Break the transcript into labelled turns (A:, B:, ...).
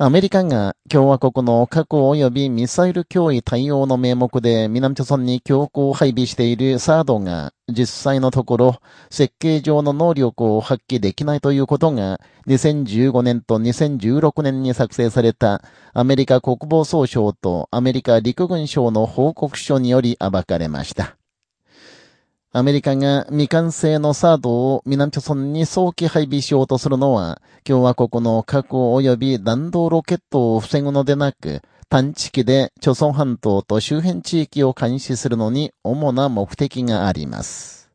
A: アメリカが共和国の核及びミサイル脅威対応の名目で南朝鮮に強行配備しているサードが実際のところ設計上の能力を発揮できないということが2015年と2016年に作成されたアメリカ国防総省とアメリカ陸軍省の報告書により暴かれました。アメリカが未完成のサードを南朝村に早期配備しようとするのは、共和国の核及び弾道ロケットを防ぐのでなく、探知機で朝鮮半島と周辺地域を監視するのに主な目的があります。